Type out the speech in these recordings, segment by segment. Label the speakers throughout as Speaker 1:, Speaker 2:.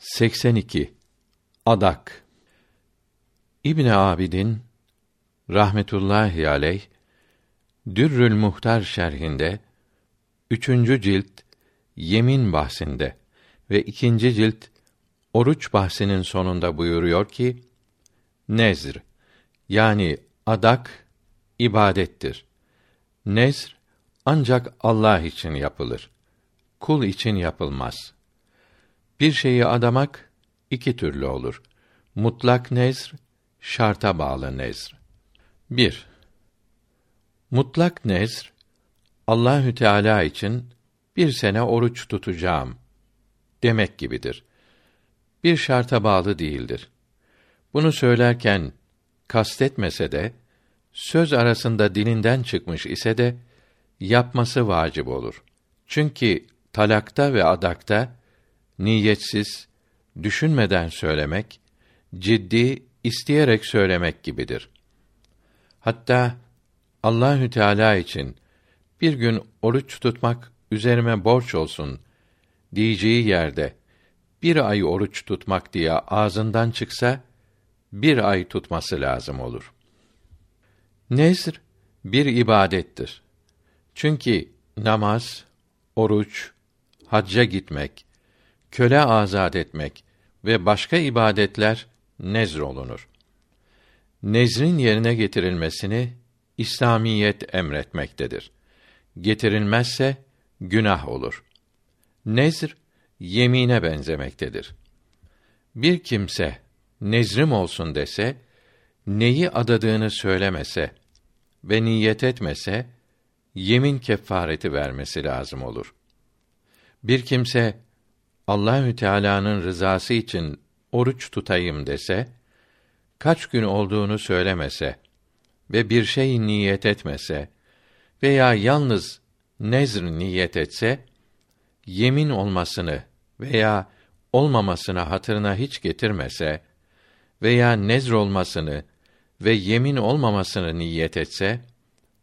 Speaker 1: 82 Adak İbn Abidin rahmetullahi aleyh Dürrül Muhtar şerhinde üçüncü cilt yemin bahsinde ve ikinci cilt oruç bahsinin sonunda buyuruyor ki nezr yani adak ibadettir. Nezr ancak Allah için yapılır. Kul için yapılmaz.'' Bir şeyi adamak iki türlü olur. Mutlak nezr, şarta bağlı nezr. 1. Mutlak nezr Allahü Teala için bir sene oruç tutacağım demek gibidir. Bir şarta bağlı değildir. Bunu söylerken kastetmese de söz arasında dilinden çıkmış ise de yapması vacip olur. Çünkü talakta ve adakta niyetsiz, düşünmeden söylemek, ciddi, isteyerek söylemek gibidir. Hatta Allahü Teala için bir gün oruç tutmak üzerime borç olsun diyeceği yerde bir ay oruç tutmak diye ağzından çıksa bir ay tutması lazım olur. Nezr bir ibadettir. Çünkü namaz, oruç, hacca gitmek, köle azad etmek ve başka ibadetler nezr olunur. Nezrin yerine getirilmesini İslamiyet emretmektedir. Getirilmezse günah olur. Nezr yemine benzemektedir. Bir kimse nezrim olsun dese, neyi adadığını söylemese ve niyet etmese, yemin kefareti vermesi lazım olur. Bir kimse Allahü Teala'nın rızası için oruç tutayım dese, kaç gün olduğunu söylemese ve bir şey niyet etmese veya yalnız nezr niyet etse, yemin olmasını veya olmamasını hatırına hiç getirmese veya nezr olmasını ve yemin olmamasını niyet etse,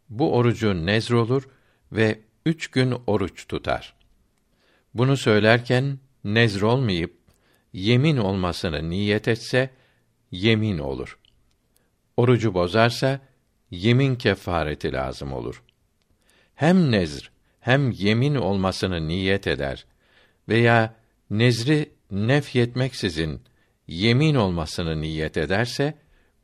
Speaker 1: bu orucu nezr olur ve üç gün oruç tutar. Bunu söylerken, nezr olmayıp yemin olmasını niyet etse yemin olur. Orucu bozarsa yemin kefareti lazım olur. Hem nezr hem yemin olmasını niyet eder veya nezri nefyetmeksizin yemin olmasını niyet ederse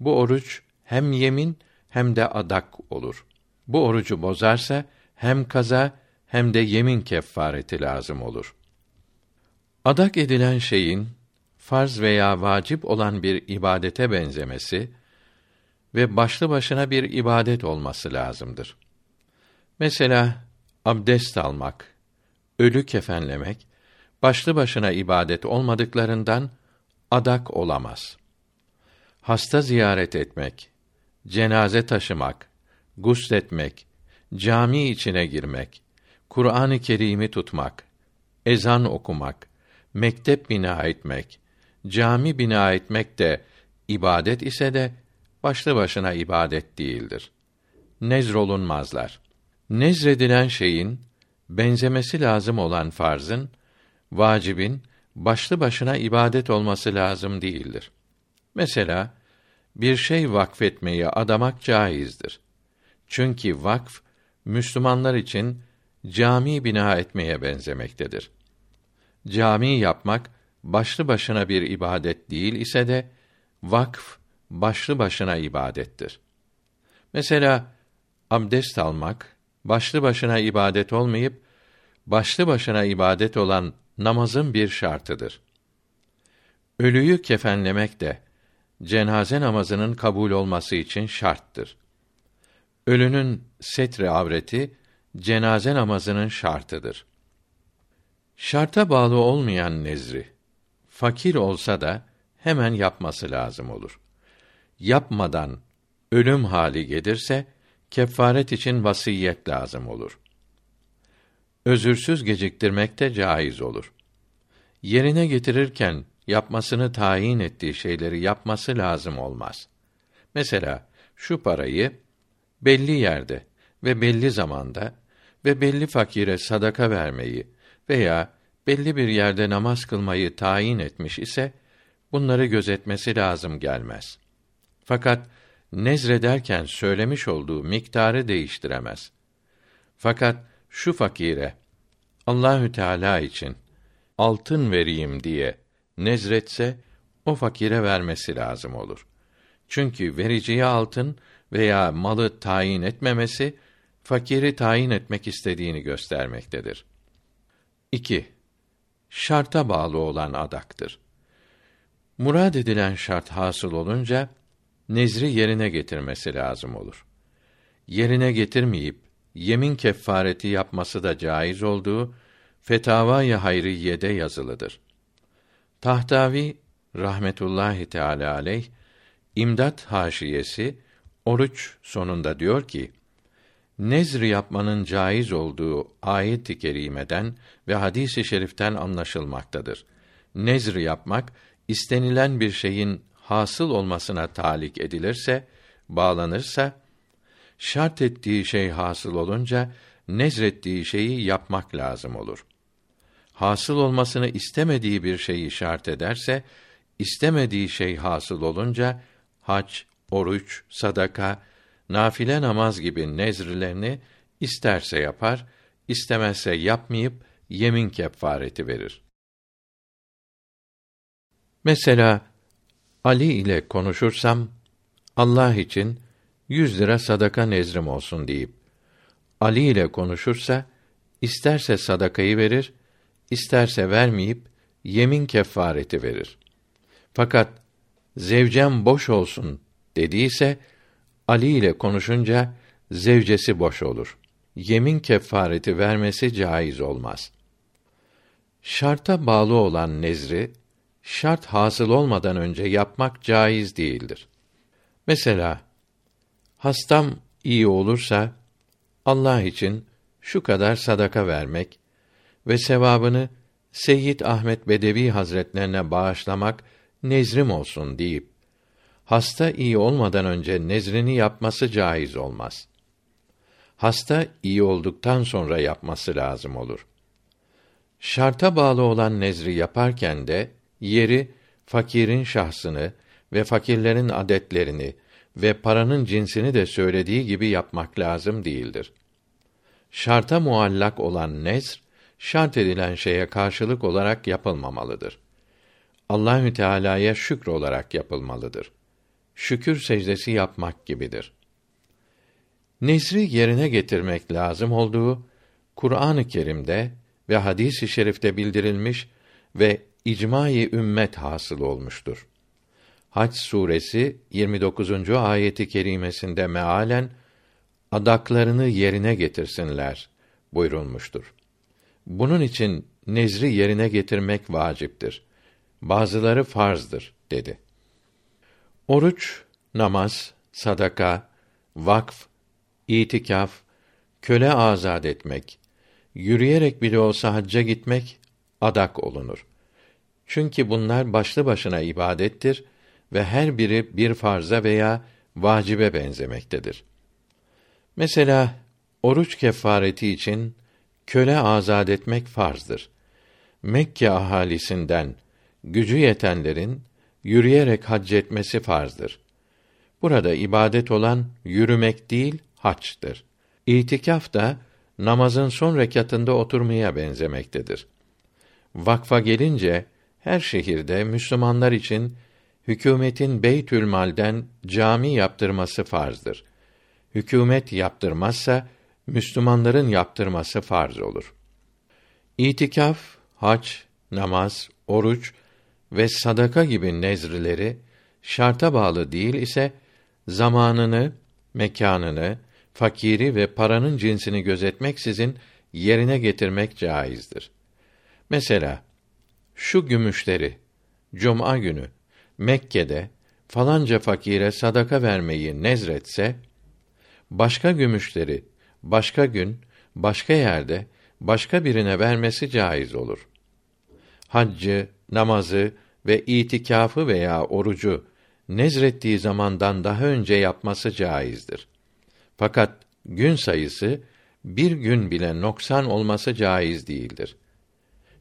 Speaker 1: bu oruç hem yemin hem de adak olur. Bu orucu bozarsa hem kaza hem de yemin kefareti lazım olur.'' Adak edilen şeyin farz veya vacip olan bir ibadete benzemesi ve başlı başına bir ibadet olması lazımdır. Mesela abdest almak, ölü kefenlemek başlı başına ibadet olmadıklarından adak olamaz. Hasta ziyaret etmek, cenaze taşımak, gusletmek, cami içine girmek, Kur'an-ı Kerim'i tutmak, ezan okumak, mektep bina etmek, cami bina etmek de ibadet ise de başlı başına ibadet değildir. Nezrolunmazlar. Nezredilen şeyin benzemesi lazım olan farzın, vacibin başlı başına ibadet olması lazım değildir. Mesela bir şey vakfetmeyi adamak caizdir. Çünkü vakf Müslümanlar için cami bina etmeye benzemektedir. Cami yapmak başlı başına bir ibadet değil ise de vakf başlı başına ibadettir. Mesela abdest almak başlı başına ibadet olmayıp başlı başına ibadet olan namazın bir şartıdır. Ölüyü kefenlemek de cenaze namazının kabul olması için şarttır. Ölünün setre avreti cenaze namazının şartıdır. Şarta bağlı olmayan nezri fakir olsa da hemen yapması lazım olur. Yapmadan ölüm hali gelirse kefaret için vasiyet lazım olur. Özürsüz geciktirmek de caiz olur. Yerine getirirken yapmasını tayin ettiği şeyleri yapması lazım olmaz. Mesela şu parayı belli yerde ve belli zamanda ve belli fakire sadaka vermeyi veya belli bir yerde namaz kılmayı tayin etmiş ise bunları gözetmesi lazım gelmez. Fakat nezrederken söylemiş olduğu miktarı değiştiremez. Fakat şu fakire Allahü Teala için altın vereyim diye nezretse o fakire vermesi lazım olur. Çünkü vericiye altın veya malı tayin etmemesi fakiri tayin etmek istediğini göstermektedir. 2. Şarta bağlı olan adaktır. Murad edilen şart hasıl olunca nezri yerine getirmesi lazım olur. Yerine getirmeyip yemin kefareti yapması da caiz olduğu Fetavai Hayriyye'de yazılıdır. Tahtavi rahmetullahi teala aleyh İmdat haşiyesi oruç sonunda diyor ki: Nezr yapmanın caiz olduğu ayet-i kerimeden ve hadis-i şeriften anlaşılmaktadır. Nezr yapmak istenilen bir şeyin hasıl olmasına talik edilirse, bağlanırsa şart ettiği şey hasıl olunca nezrettiği şeyi yapmak lazım olur. Hasıl olmasını istemediği bir şeyi şart ederse, istemediği şey hasıl olunca hac, oruç, sadaka, nafile namaz gibi nezrlerini isterse yapar, istemezse yapmayıp yemin kefareti verir. Mesela Ali ile konuşursam Allah için yüz lira sadaka nezrim olsun deyip Ali ile konuşursa isterse sadakayı verir, isterse vermeyip yemin kefareti verir. Fakat zevcem boş olsun dediyse Ali ile konuşunca zevcesi boş olur. Yemin kefareti vermesi caiz olmaz. Şarta bağlı olan nezri şart hasıl olmadan önce yapmak caiz değildir. Mesela hastam iyi olursa Allah için şu kadar sadaka vermek ve sevabını Seyyid Ahmet Bedevi Hazretlerine bağışlamak nezrim olsun deyip hasta iyi olmadan önce nezrini yapması caiz olmaz. Hasta iyi olduktan sonra yapması lazım olur. Şarta bağlı olan nezri yaparken de yeri fakirin şahsını ve fakirlerin adetlerini ve paranın cinsini de söylediği gibi yapmak lazım değildir. Şarta muallak olan nezr şart edilen şeye karşılık olarak yapılmamalıdır. Allahü Teala'ya şükür olarak yapılmalıdır. Şükür secdesi yapmak gibidir. Nezri yerine getirmek lazım olduğu Kur'an-ı Kerim'de ve hadis-i şerifte bildirilmiş ve icmai ümmet hasıl olmuştur. Hac suresi 29. ayeti kerimesinde mealen adaklarını yerine getirsinler buyurulmuştur. Bunun için nezri yerine getirmek vaciptir. Bazıları farzdır dedi. Oruç, namaz, sadaka, vakf, itikaf, köle azad etmek, yürüyerek bile olsa hacca gitmek adak olunur. Çünkü bunlar başlı başına ibadettir ve her biri bir farza veya vacibe benzemektedir. Mesela oruç kefareti için köle azad etmek farzdır. Mekke ahalisinden gücü yetenlerin yürüyerek hac etmesi farzdır. Burada ibadet olan yürümek değil, haçtır. İtikaf da namazın son rekatında oturmaya benzemektedir. Vakfa gelince her şehirde Müslümanlar için hükümetin Beytül Mal'den cami yaptırması farzdır. Hükümet yaptırmazsa Müslümanların yaptırması farz olur. İtikaf, hac, namaz, oruç ve sadaka gibi nezrileri şarta bağlı değil ise zamanını, mekanını, fakiri ve paranın cinsini gözetmeksizin yerine getirmek caizdir. Mesela şu gümüşleri cuma günü Mekke'de falanca fakire sadaka vermeyi nezretse başka gümüşleri başka gün başka yerde başka birine vermesi caiz olur. Haccı, namazı ve itikafı veya orucu nezrettiği zamandan daha önce yapması caizdir. Fakat gün sayısı bir gün bile noksan olması caiz değildir.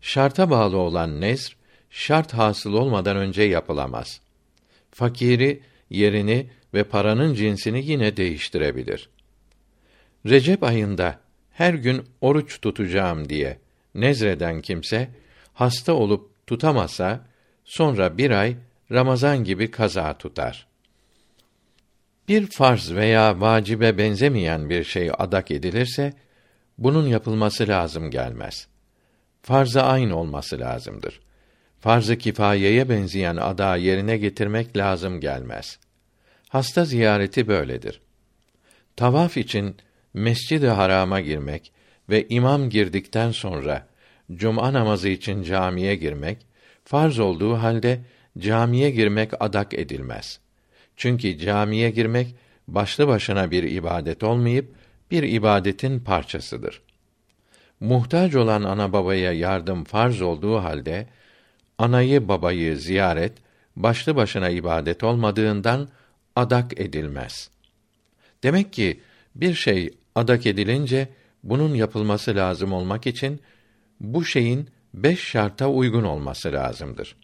Speaker 1: Şarta bağlı olan nezr, şart hasıl olmadan önce yapılamaz. Fakiri, yerini ve paranın cinsini yine değiştirebilir. Recep ayında her gün oruç tutacağım diye nezreden kimse, hasta olup tutamasa, sonra bir ay Ramazan gibi kaza tutar. Bir farz veya vacibe benzemeyen bir şey adak edilirse, bunun yapılması lazım gelmez. Farz-ı ayn olması lazımdır. Farz-ı kifayeye benzeyen ada yerine getirmek lazım gelmez. Hasta ziyareti böyledir. Tavaf için Mescid-i Haram'a girmek ve imam girdikten sonra cuma namazı için camiye girmek farz olduğu halde camiye girmek adak edilmez. Çünkü camiye girmek başlı başına bir ibadet olmayıp bir ibadetin parçasıdır. Muhtaç olan ana babaya yardım farz olduğu halde anayı babayı ziyaret başlı başına ibadet olmadığından adak edilmez. Demek ki bir şey adak edilince bunun yapılması lazım olmak için bu şeyin beş şarta uygun olması lazımdır.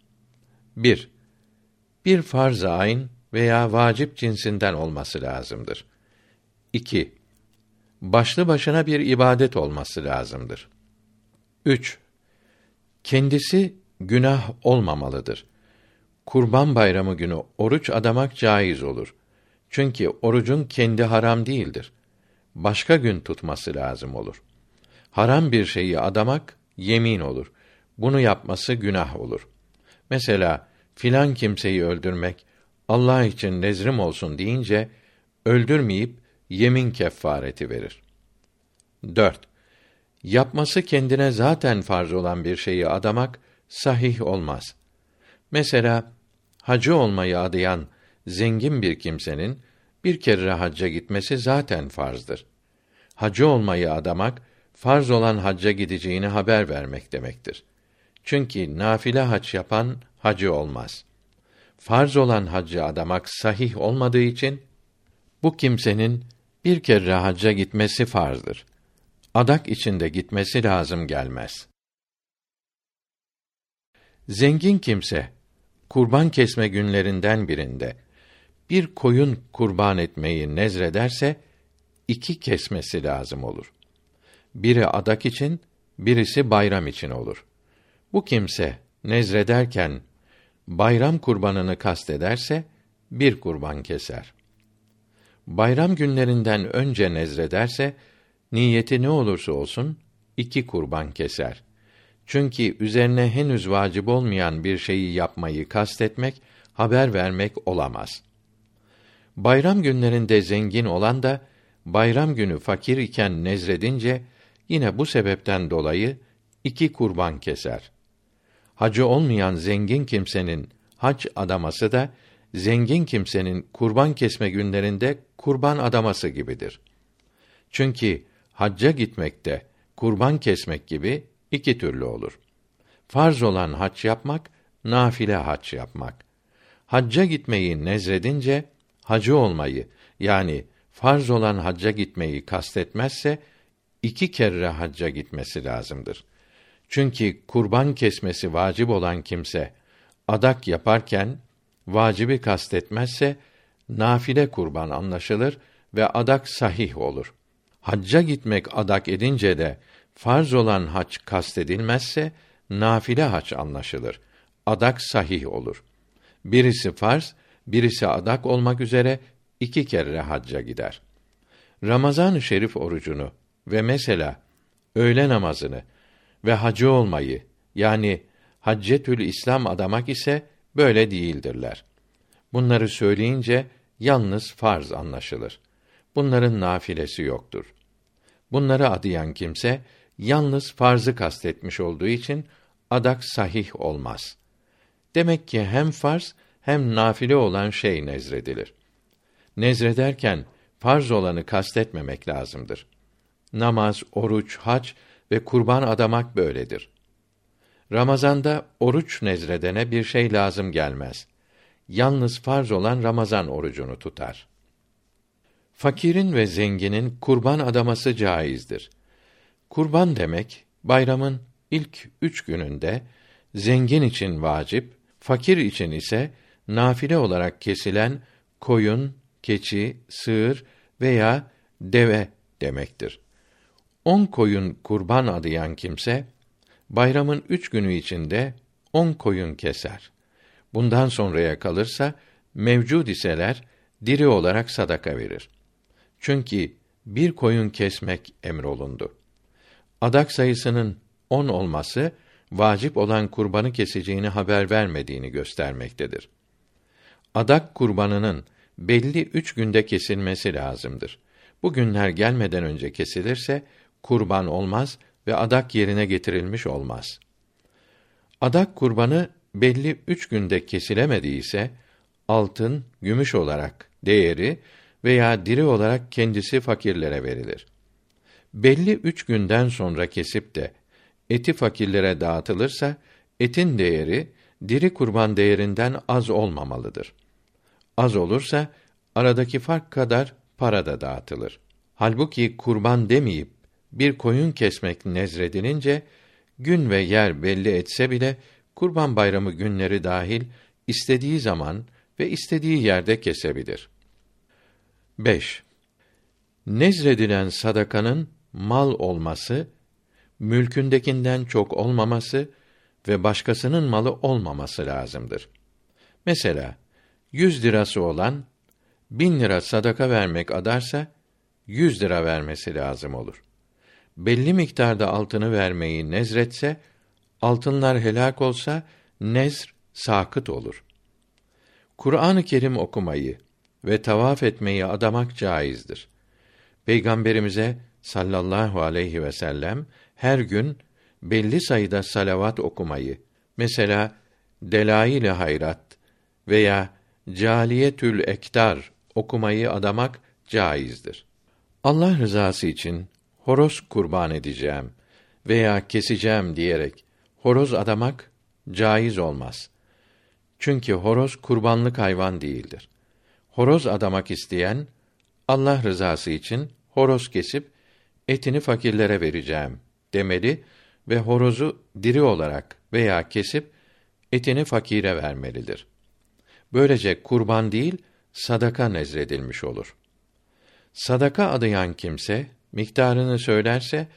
Speaker 1: 1. Bir farz-ı ayn veya vacip cinsinden olması lazımdır. 2. Başlı başına bir ibadet olması lazımdır. 3. Kendisi günah olmamalıdır. Kurban Bayramı günü oruç adamak caiz olur. Çünkü orucun kendi haram değildir. Başka gün tutması lazım olur. Haram bir şeyi adamak yemin olur. Bunu yapması günah olur. Mesela filan kimseyi öldürmek Allah için nezrim olsun deyince öldürmeyip yemin kefareti verir. 4. Yapması kendine zaten farz olan bir şeyi adamak sahih olmaz. Mesela hacı olmayı adayan zengin bir kimsenin bir kere hacca gitmesi zaten farzdır. Hacı olmayı adamak farz olan hacca gideceğini haber vermek demektir. Çünkü nafile hac yapan hacı olmaz. Farz olan haccı adamak sahih olmadığı için bu kimsenin bir kere hacca gitmesi farzdır. Adak içinde gitmesi lazım gelmez. Zengin kimse kurban kesme günlerinden birinde bir koyun kurban etmeyi nezrederse iki kesmesi lazım olur. Biri adak için, birisi bayram için olur. Bu kimse nezrederken bayram kurbanını kastederse bir kurban keser. Bayram günlerinden önce nezrederse niyeti ne olursa olsun iki kurban keser. Çünkü üzerine henüz vacip olmayan bir şeyi yapmayı kastetmek, haber vermek olamaz. Bayram günlerinde zengin olan da bayram günü fakir iken nezredince yine bu sebepten dolayı iki kurban keser. Hacı olmayan zengin kimsenin hac adaması da zengin kimsenin kurban kesme günlerinde kurban adaması gibidir. Çünkü hacca gitmekte kurban kesmek gibi iki türlü olur. Farz olan hac yapmak, nafile hac yapmak. Hacca gitmeyi nezredince hacı olmayı yani farz olan hacca gitmeyi kastetmezse iki kere hacca gitmesi lazımdır. Çünkü kurban kesmesi vacip olan kimse adak yaparken vacibi kastetmezse nafile kurban anlaşılır ve adak sahih olur. Hacca gitmek adak edince de farz olan hac kastedilmezse nafile hac anlaşılır. Adak sahih olur. Birisi farz, birisi adak olmak üzere iki kere hacca gider. Ramazan-ı Şerif orucunu ve mesela öğle namazını ve hacı olmayı yani Haccetül İslam adamak ise böyle değildirler. Bunları söyleyince yalnız farz anlaşılır. Bunların nafilesi yoktur. Bunları adayan kimse yalnız farzı kastetmiş olduğu için adak sahih olmaz. Demek ki hem farz hem nafile olan şey nezredilir. Nezrederken farz olanı kastetmemek lazımdır. Namaz, oruç, hac ve kurban adamak böyledir. Ramazanda oruç nezredene bir şey lazım gelmez. Yalnız farz olan Ramazan orucunu tutar. Fakirin ve zenginin kurban adaması caizdir. Kurban demek bayramın ilk üç gününde zengin için vacip, fakir için ise nafile olarak kesilen koyun, keçi, sığır veya deve demektir. On koyun kurban adayan kimse, bayramın üç günü içinde on koyun keser. Bundan sonraya kalırsa, mevcud iseler, diri olarak sadaka verir. Çünkü bir koyun kesmek emrolundu. Adak sayısının on olması, vacip olan kurbanı keseceğini haber vermediğini göstermektedir. Adak kurbanının belli üç günde kesilmesi lazımdır. Bu günler gelmeden önce kesilirse, kurban olmaz ve adak yerine getirilmiş olmaz. Adak kurbanı belli üç günde kesilemediyse, altın, gümüş olarak değeri veya diri olarak kendisi fakirlere verilir. Belli üç günden sonra kesip de eti fakirlere dağıtılırsa, etin değeri diri kurban değerinden az olmamalıdır. Az olursa aradaki fark kadar para da dağıtılır. Halbuki kurban demeyip bir koyun kesmek nezredilince gün ve yer belli etse bile kurban bayramı günleri dahil istediği zaman ve istediği yerde kesebilir. 5. Nezredilen sadakanın mal olması, mülkündekinden çok olmaması ve başkasının malı olmaması lazımdır. Mesela, yüz lirası olan, bin lira sadaka vermek adarsa, yüz lira vermesi lazım olur. Belli miktarda altını vermeyi nezretse, altınlar helak olsa, nezr sakıt olur. Kur'an-ı Kerim okumayı ve tavaf etmeyi adamak caizdir. Peygamberimize sallallahu aleyhi ve sellem her gün belli sayıda salavat okumayı, mesela Delail-i Hayrat veya Caliyetül Ektar okumayı adamak caizdir. Allah rızası için horoz kurban edeceğim veya keseceğim diyerek horoz adamak caiz olmaz. Çünkü horoz kurbanlık hayvan değildir. Horoz adamak isteyen Allah rızası için horoz kesip etini fakirlere vereceğim demeli ve horozu diri olarak veya kesip etini fakire vermelidir. Böylece kurban değil, sadaka nezredilmiş olur. Sadaka adayan kimse miktarını söylerse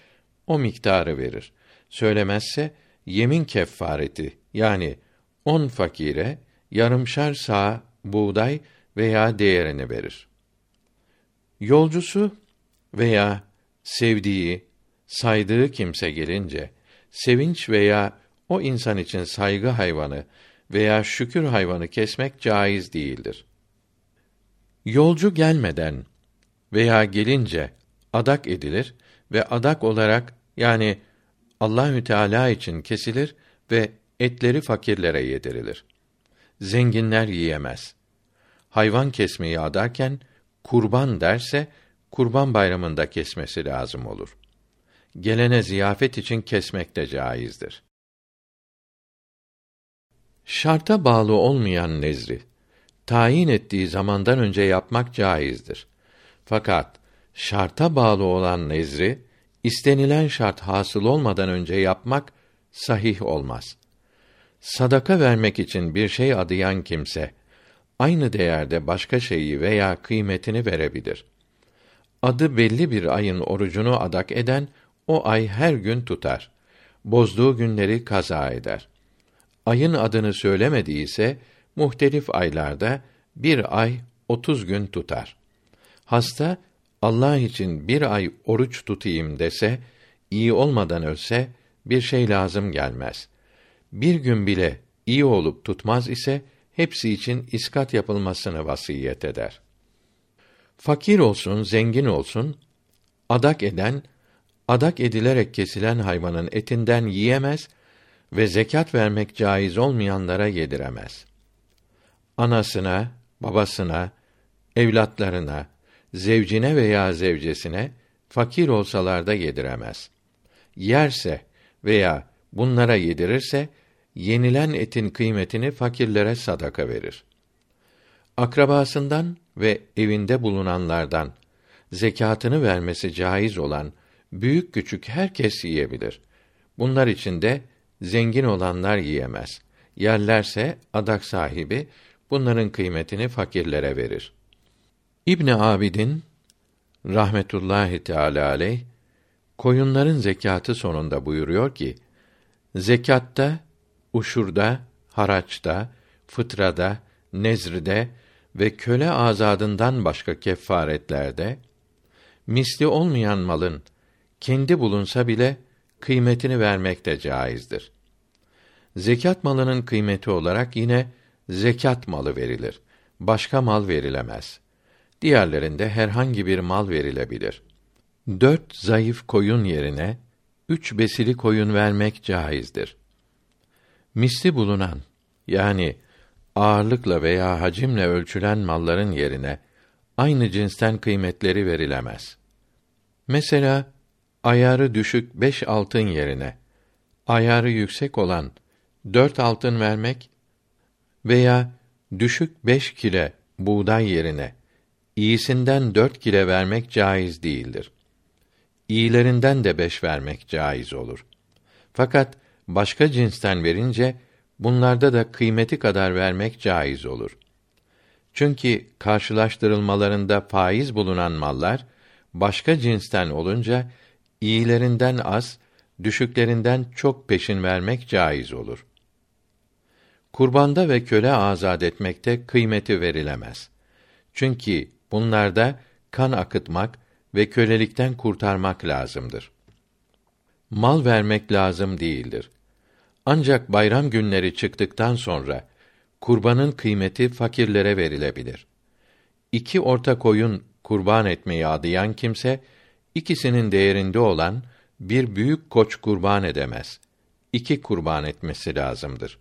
Speaker 1: o miktarı verir. Söylemezse yemin kefareti yani on fakire yarımşar sağ buğday veya değerini verir. Yolcusu veya sevdiği, saydığı kimse gelince sevinç veya o insan için saygı hayvanı veya şükür hayvanı kesmek caiz değildir. Yolcu gelmeden veya gelince adak edilir ve adak olarak yani Allahü Teala için kesilir ve etleri fakirlere yedirilir. Zenginler yiyemez. Hayvan kesmeyi adarken kurban derse kurban bayramında kesmesi lazım olur. Gelene ziyafet için kesmek de caizdir. Şarta bağlı olmayan nezri tayin ettiği zamandan önce yapmak caizdir. Fakat şarta bağlı olan nezri istenilen şart hasıl olmadan önce yapmak sahih olmaz. Sadaka vermek için bir şey adayan kimse aynı değerde başka şeyi veya kıymetini verebilir. Adı belli bir ayın orucunu adak eden o ay her gün tutar. Bozduğu günleri kaza eder. Ayın adını söylemediyse muhtelif aylarda bir ay otuz gün tutar. Hasta Allah için bir ay oruç tutayım dese, iyi olmadan ölse bir şey lazım gelmez. Bir gün bile iyi olup tutmaz ise hepsi için iskat yapılmasını vasiyet eder. Fakir olsun, zengin olsun, adak eden, adak edilerek kesilen hayvanın etinden yiyemez ve zekat vermek caiz olmayanlara yediremez. Anasına, babasına, evlatlarına, zevcine veya zevcesine fakir olsalar da yediremez. Yerse veya bunlara yedirirse yenilen etin kıymetini fakirlere sadaka verir. Akrabasından ve evinde bulunanlardan zekatını vermesi caiz olan büyük küçük herkes yiyebilir. Bunlar içinde zengin olanlar yiyemez. Yerlerse adak sahibi bunların kıymetini fakirlere verir. İbn Abidin rahmetullahi teala aleyh koyunların zekatı sonunda buyuruyor ki zekatta, uşurda, haraçta, fıtrada, nezride ve köle azadından başka kefaretlerde misli olmayan malın kendi bulunsa bile kıymetini vermek de caizdir. Zekat malının kıymeti olarak yine zekat malı verilir. Başka mal verilemez. Diğerlerinde herhangi bir mal verilebilir. Dört zayıf koyun yerine üç besili koyun vermek caizdir. Misli bulunan yani ağırlıkla veya hacimle ölçülen malların yerine aynı cinsten kıymetleri verilemez. Mesela ayarı düşük beş altın yerine ayarı yüksek olan dört altın vermek veya düşük beş kile buğday yerine iyisinden dört kile vermek caiz değildir. İyilerinden de beş vermek caiz olur. Fakat başka cinsten verince bunlarda da kıymeti kadar vermek caiz olur. Çünkü karşılaştırılmalarında faiz bulunan mallar başka cinsten olunca iyilerinden az, düşüklerinden çok peşin vermek caiz olur. Kurbanda ve köle azad etmekte kıymeti verilemez. Çünkü bunlarda kan akıtmak ve kölelikten kurtarmak lazımdır. Mal vermek lazım değildir. Ancak bayram günleri çıktıktan sonra kurbanın kıymeti fakirlere verilebilir. İki orta koyun kurban etmeyi adayan kimse ikisinin değerinde olan bir büyük koç kurban edemez. İki kurban etmesi lazımdır.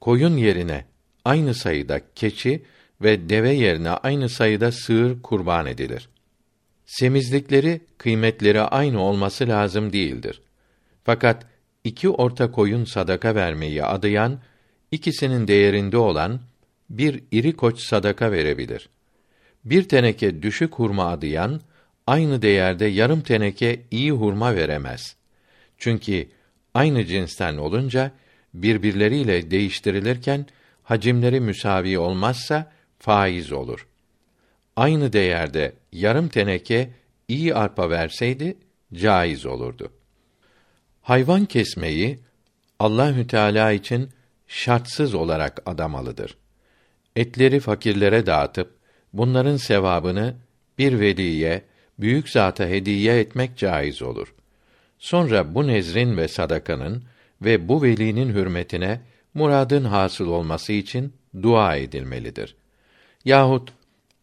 Speaker 1: Koyun yerine aynı sayıda keçi ve deve yerine aynı sayıda sığır kurban edilir. Semizlikleri, kıymetleri aynı olması lazım değildir. Fakat iki orta koyun sadaka vermeyi adayan, ikisinin değerinde olan bir iri koç sadaka verebilir. Bir teneke düşük hurma adayan, aynı değerde yarım teneke iyi hurma veremez. Çünkü aynı cinsten olunca birbirleriyle değiştirilirken hacimleri müsavi olmazsa faiz olur. Aynı değerde yarım teneke iyi arpa verseydi caiz olurdu. Hayvan kesmeyi Allahü Teala için şartsız olarak adamalıdır. Etleri fakirlere dağıtıp bunların sevabını bir veliye, büyük zata hediye etmek caiz olur. Sonra bu nezrin ve sadakanın ve bu velinin hürmetine muradın hasıl olması için dua edilmelidir. Yahut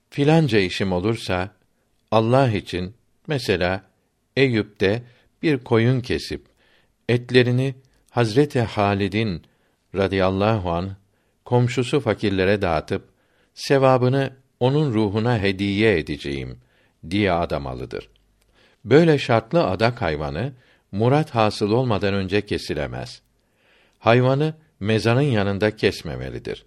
Speaker 1: filanca işim olursa Allah için mesela Eyüp'te bir koyun kesip etlerini Hazreti Halid'in radıyallahu an komşusu fakirlere dağıtıp sevabını onun ruhuna hediye edeceğim diye adamalıdır. Böyle şartlı adak hayvanı murat hasıl olmadan önce kesilemez. Hayvanı mezarın yanında kesmemelidir.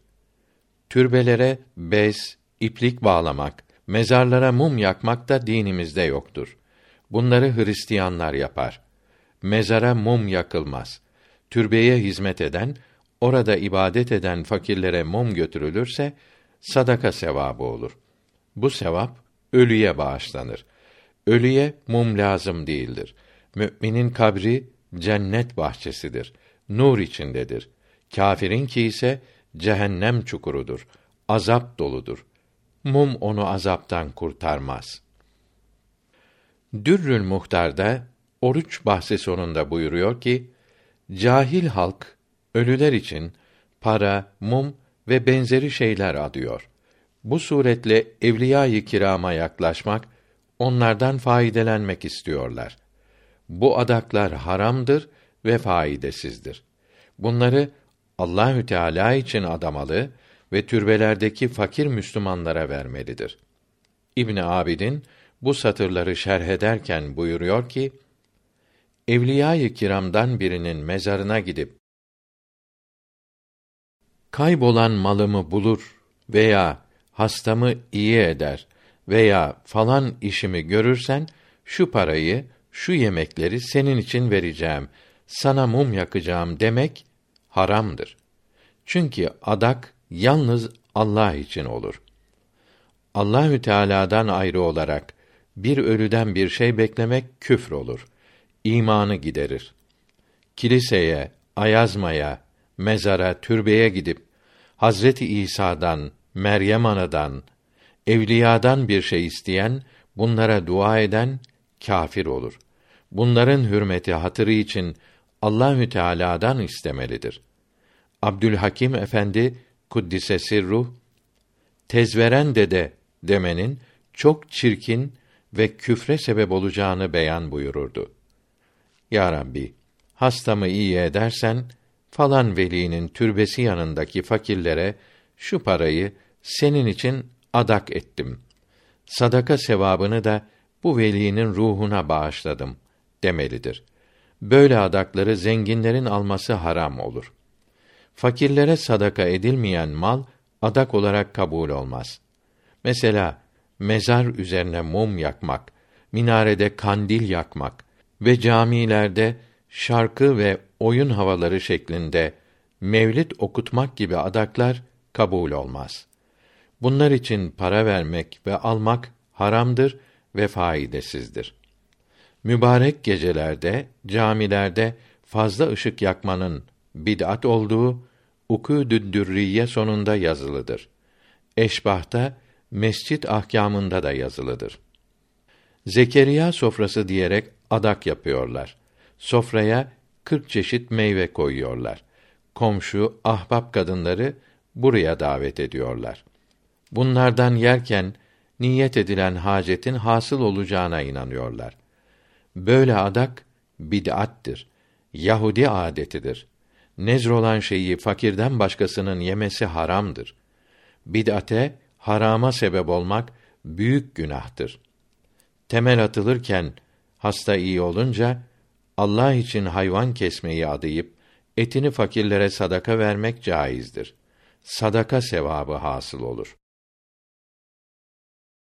Speaker 1: Türbelere bez, iplik bağlamak, mezarlara mum yakmak da dinimizde yoktur. Bunları Hristiyanlar yapar. Mezara mum yakılmaz. Türbeye hizmet eden, orada ibadet eden fakirlere mum götürülürse sadaka sevabı olur. Bu sevap ölüye bağışlanır. Ölüye mum lazım değildir. Müminin kabri cennet bahçesidir. Nur içindedir. Kâfirin ki ise cehennem çukurudur. Azap doludur. Mum onu azaptan kurtarmaz. Dürrül Muhtar'da oruç bahsi sonunda buyuruyor ki cahil halk ölüler için para, mum ve benzeri şeyler adıyor. Bu suretle evliya-i kirama yaklaşmak, onlardan faydelenmek istiyorlar. Bu adaklar haramdır ve faydasızdır. Bunları Allahü Teala için adamalı ve türbelerdeki fakir Müslümanlara vermelidir. İbn Abidin bu satırları şerh ederken buyuruyor ki: Evliya-i kiramdan birinin mezarına gidip kaybolan malımı bulur veya hastamı iyi eder veya falan işimi görürsen şu parayı, şu yemekleri senin için vereceğim. sana mum yakacağım demek haramdır. Çünkü adak yalnız Allah için olur. Allahü Teala'dan ayrı olarak bir ölüden bir şey beklemek küfür olur. İmanı giderir. Kiliseye, ayazmaya, mezara, türbeye gidip Hazreti İsa'dan, Meryem anadan, evliyadan bir şey isteyen, bunlara dua eden kafir olur. Bunların hürmeti hatırı için Allahü Teala'dan istemelidir. Abdülhakim Efendi kuddise ruh tezveren dede demenin çok çirkin ve küfre sebep olacağını beyan buyururdu. Ya Rabbi, hastamı iyi edersen falan velinin türbesi yanındaki fakirlere şu parayı senin için adak ettim. Sadaka sevabını da bu velinin ruhuna bağışladım demelidir. Böyle adakları zenginlerin alması haram olur. Fakirlere sadaka edilmeyen mal adak olarak kabul olmaz. Mesela mezar üzerine mum yakmak, minarede kandil yakmak ve camilerde şarkı ve oyun havaları şeklinde mevlid okutmak gibi adaklar kabul olmaz. Bunlar için para vermek ve almak haramdır ve faidesizdir. Mübarek gecelerde camilerde fazla ışık yakmanın bid'at olduğu Ukûdü Dürriye sonunda yazılıdır. Eşbah'ta mescit ahkamında da yazılıdır. Zekeriya sofrası diyerek adak yapıyorlar. Sofraya kırk çeşit meyve koyuyorlar. Komşu, ahbap kadınları buraya davet ediyorlar. Bunlardan yerken niyet edilen hacetin hasıl olacağına inanıyorlar. Böyle adak bid'attir. Yahudi adetidir. Nezr olan şeyi fakirden başkasının yemesi haramdır. Bid'ate, harama sebep olmak büyük günahtır. Temel atılırken hasta iyi olunca Allah için hayvan kesmeyi adayıp etini fakirlere sadaka vermek caizdir. Sadaka sevabı hasıl olur.